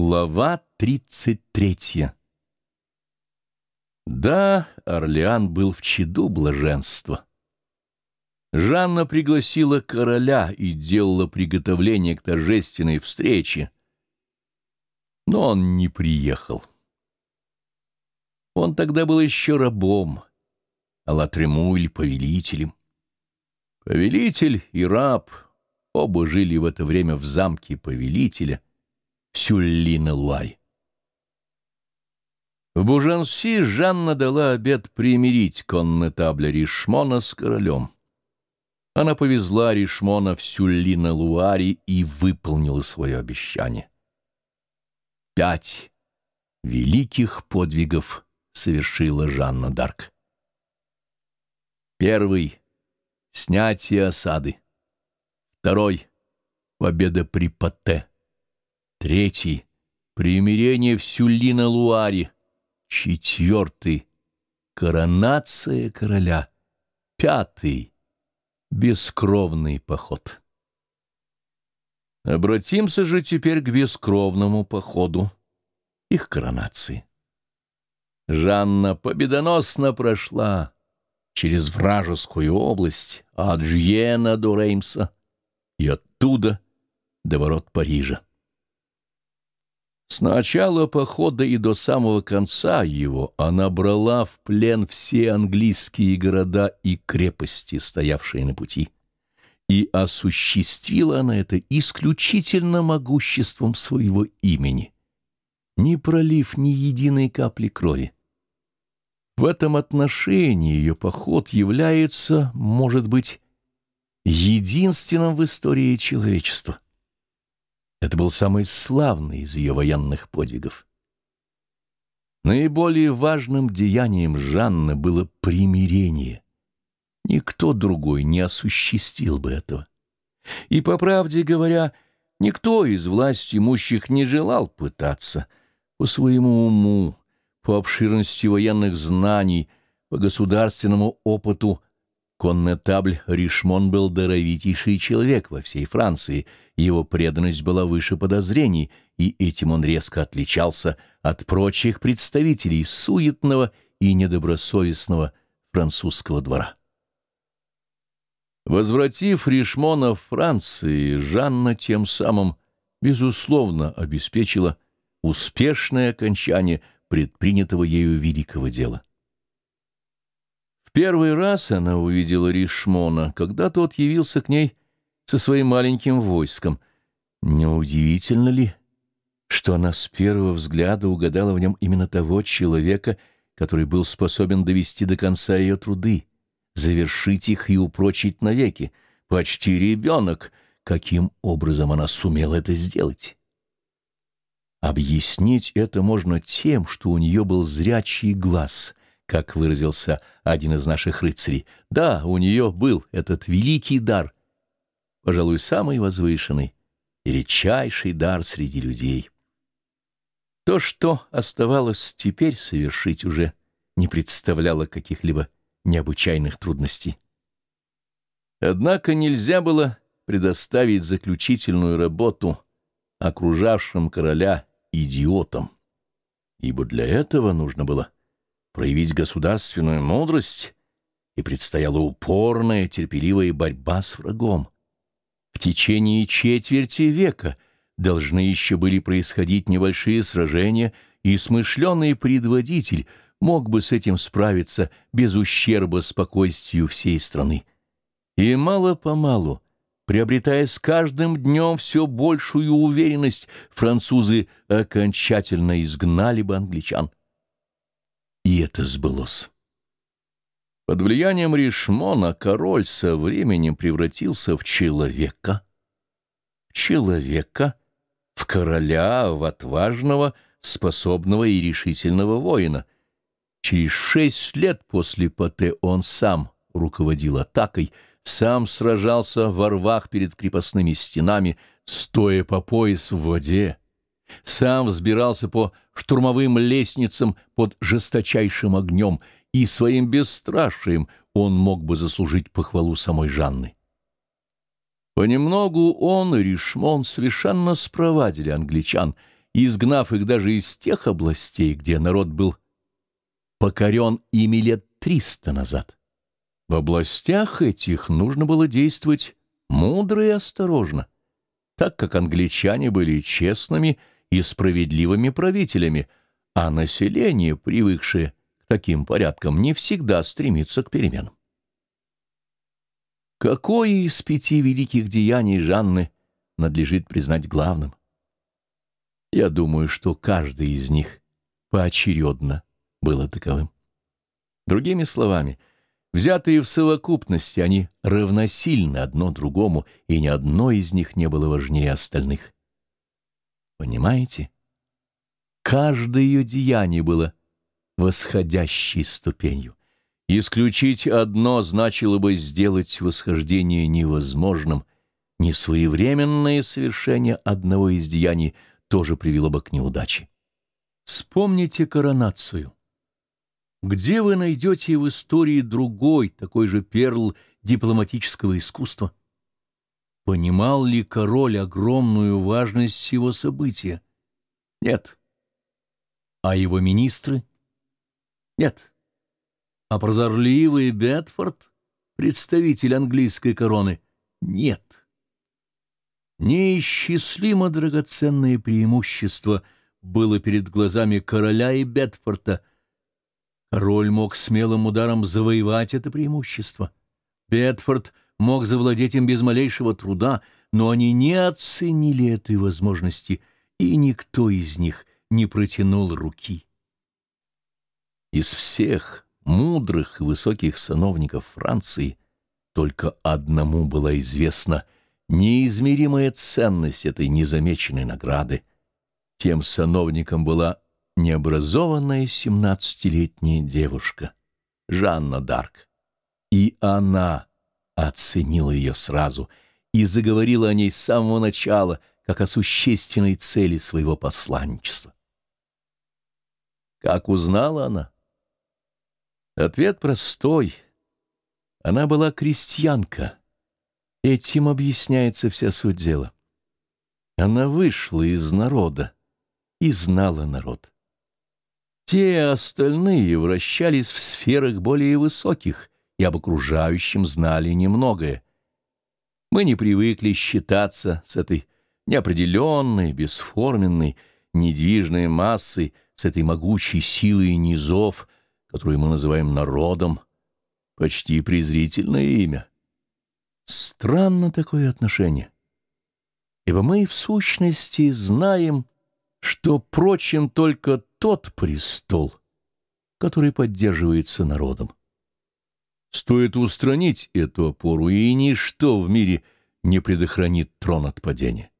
Глава 33 Да, Орлеан был в чаду блаженства. Жанна пригласила короля и делала приготовление к торжественной встрече, но он не приехал. Он тогда был еще рабом, а Латремуль — повелителем. Повелитель и раб оба жили в это время в замке повелителя — Сюлли-на-Луаре. В Бужанси Жанна дала обет примирить коннетабля Ришмона с королем. Она повезла Ришмона в Сюлли-на-Луаре и выполнила свое обещание. Пять великих подвигов совершила Жанна Дарк. Первый — снятие осады. Второй — победа при Патте. Третий — примирение в Сюллина-Луаре. Четвертый — коронация короля. Пятый — бескровный поход. Обратимся же теперь к бескровному походу, их коронации. Жанна победоносно прошла через вражескую область от Жьена до Реймса и оттуда до ворот Парижа. С начала похода и до самого конца его она брала в плен все английские города и крепости, стоявшие на пути. И осуществила она это исключительно могуществом своего имени, не пролив ни единой капли крови. В этом отношении ее поход является, может быть, единственным в истории человечества. Это был самый славный из ее военных подвигов. Наиболее важным деянием Жанны было примирение. Никто другой не осуществил бы этого. И, по правде говоря, никто из власть имущих не желал пытаться по своему уму, по обширности военных знаний, по государственному опыту Коннетабль Ришмон был даровитейший человек во всей Франции, его преданность была выше подозрений, и этим он резко отличался от прочих представителей суетного и недобросовестного французского двора. Возвратив Ришмона в Франции, Жанна тем самым, безусловно, обеспечила успешное окончание предпринятого ею великого дела. Первый раз она увидела Ришмона, когда тот явился к ней со своим маленьким войском. Неудивительно ли, что она с первого взгляда угадала в нем именно того человека, который был способен довести до конца ее труды, завершить их и упрочить навеки? Почти ребенок. Каким образом она сумела это сделать? Объяснить это можно тем, что у нее был зрячий глаз, как выразился один из наших рыцарей. Да, у нее был этот великий дар, пожалуй, самый возвышенный и редчайший дар среди людей. То, что оставалось теперь совершить, уже не представляло каких-либо необычайных трудностей. Однако нельзя было предоставить заключительную работу окружавшим короля идиотам, ибо для этого нужно было проявить государственную мудрость, и предстояла упорная, терпеливая борьба с врагом. В течение четверти века должны еще были происходить небольшие сражения, и смышленый предводитель мог бы с этим справиться без ущерба спокойствию всей страны. И мало-помалу, приобретая с каждым днем все большую уверенность, французы окончательно изгнали бы англичан. И это сбылось. Под влиянием Ришмона король со временем превратился в человека. Человека, в короля, в отважного, способного и решительного воина. Через шесть лет после Пате он сам руководил атакой, сам сражался во рвах перед крепостными стенами, стоя по пояс в воде сам взбирался по штурмовым лестницам под жесточайшим огнем, и своим бесстрашием он мог бы заслужить похвалу самой Жанны. Понемногу он и Ришмон совершенно спровадили англичан изгнав их даже из тех областей, где народ был покорен ими лет триста назад. В областях этих нужно было действовать мудро и осторожно, так как англичане были честными и справедливыми правителями, а население, привыкшее к таким порядкам, не всегда стремится к переменам. Какое из пяти великих деяний Жанны надлежит признать главным? Я думаю, что каждый из них поочередно было таковым. Другими словами, взятые в совокупности, они равносильны одно другому, и ни одно из них не было важнее остальных. Понимаете? Каждое ее деяние было восходящей ступенью. Исключить одно значило бы сделать восхождение невозможным, несвоевременное совершение одного из деяний тоже привело бы к неудаче. Вспомните коронацию. Где вы найдете в истории другой, такой же перл дипломатического искусства? Понимал ли король огромную важность всего события? Нет. А его министры? Нет. А прозорливый Бетфорд, представитель английской короны? Нет. Неисчислимо драгоценное преимущество было перед глазами короля и Бетфорта — Король мог смелым ударом завоевать это преимущество. Бетфорд мог завладеть им без малейшего труда, но они не оценили этой возможности, и никто из них не протянул руки. Из всех мудрых и высоких сановников Франции только одному была известна неизмеримая ценность этой незамеченной награды. Тем сановником была необразованная семнадцатилетняя девушка, Жанна Дарк. И она оценила ее сразу и заговорила о ней с самого начала, как о существенной цели своего посланничества. Как узнала она? Ответ простой. Она была крестьянка. Этим объясняется вся суть дела. Она вышла из народа и знала народ. Те остальные вращались в сферах более высоких и об окружающем знали немногое. Мы не привыкли считаться с этой неопределенной, бесформенной, недвижной массой, с этой могучей силой низов, которую мы называем народом, почти презрительное имя. Странно такое отношение, ибо мы в сущности знаем, что прочим только тот престол, который поддерживается народом. Стоит устранить эту опору, и ничто в мире не предохранит трон от падения.